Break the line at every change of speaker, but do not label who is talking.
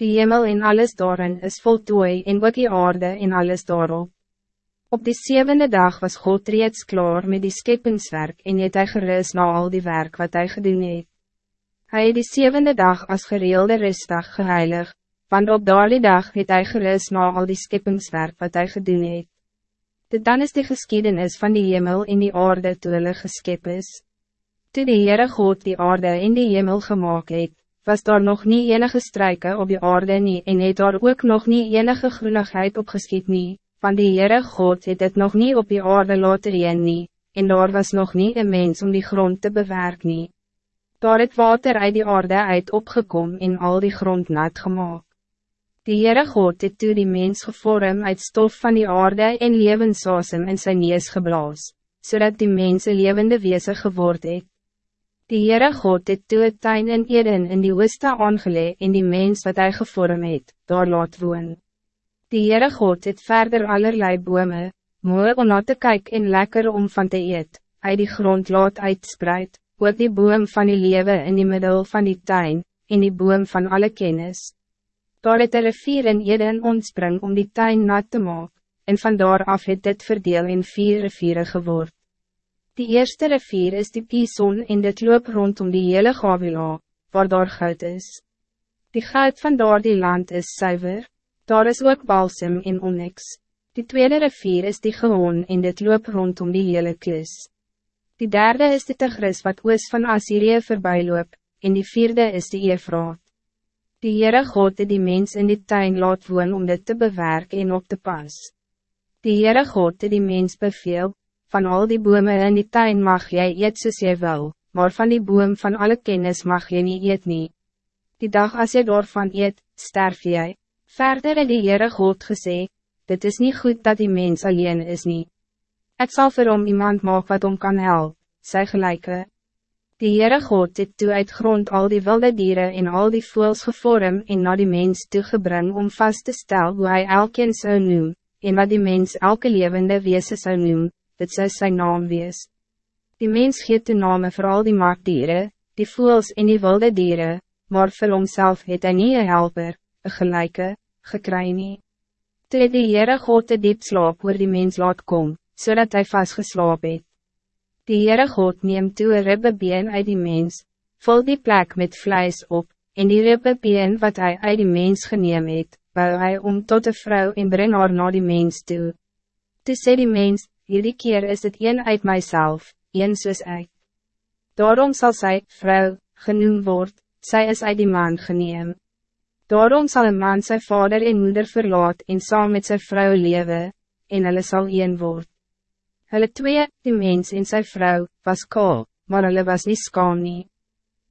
Die hemel en alles daarin is voltooi en ook die aarde en alles daarop. Op die zevende dag was God reeds klaar met die skepingswerk en het hy gerust na al die werk wat hij gedoen het. Hy het die zevende dag als gereelde rustdag geheilig, want op daardie dag het hy gerust na al die skepingswerk wat hij gedoen het. Dit dan is die geschiedenis van die hemel en die aarde toe hulle geskep is. Toe die Heere God die aarde en die hemel gemaakt het, was daar nog niet enige strijken op die aarde nie en het daar ook nog niet enige groenigheid opgeskiet nie, van die Heere God het het nog niet op die aarde laten reen nie, en daar was nog niet een mens om die grond te bewerken. nie. Daar het water uit die aarde uit opgekom en al die grond nat gemaakt. Die Heere God het toe die mens gevorm uit stof van die aarde en levensasem in sy neus geblaas, zodat die mens een levende wezen geworden het. Die Heere God het toe het tuin in Eden in die ooste aangele en die mens wat hij gevorm het, daar laat woon. Die Heere God het verder allerlei bome, mooi om na te kyk en lekker om van te eet, uit die grond laat uitspreid, ook die boom van die lewe in die middel van die tuin, en die boom van alle kennis. Daar het een rivier in Eden ontspring om die tuin nat te maken, en vandaar af het dit verdeel in vier riviere geword. Die eerste rivier is die Pison en dit loop rondom die hele Gavila, waar daar goud is. Die goud van daar die land is zuiver, daar is ook balsem en onyx. Die tweede rivier is die Gehoon en dit loop rondom die hele kus. Die derde is die Tigris wat oos van Assyrië voorbij loop, en die vierde is die Efraat. Die Heere God het die mens in die tuin laat woon om dit te bewerken en op te pas. Die Heere God het die mens beveel, van al die bomen in die tuin mag jij eet soos jy wil, maar van die boom van alle kennis mag jy niet eet nie. Die dag als jy daarvan eet, sterf jy. Verder het die Heere God gesê, dit is niet goed dat die mens alleen is nie. Ek sal vir hom iemand maak wat om kan help, sy gelijke. Die Heere God het toe uit grond al die wilde dieren en al die voels gevorm en na die mens toegebring om vast te stel hoe hij elkeen zou noem, en wat die mens elke levende wezen zou noem, dit zou zijn naam wees. Die mens geeft de name voor al die maakdieren, die voels en die wilde dieren, maar vir homself het hy nie een helper, een gelijke, gekry nie. Toe het die Heere God de diep slaap oor die mens laat kom, zodat hij vastgeslaap het. Die Heere God neem toe een ribbebeen uit die mens, vul die plek met vlijs op, en die ribbebeen wat hij uit die mens geneem het, bou hy om tot de vrouw en bring haar na die mens toe. Toe sê die mens, hierdie keer is het een uit mijzelf, een soos ek. Daarom zal zij, vrouw, genoemd word, zij is uit die man geneem. Daarom zal een man zijn vader en moeder verlaat en saam met zijn vrouw leven, en hulle sal een word. Hulle twee, die mens en zijn vrouw, was kaal, maar hulle was niet skaam nie.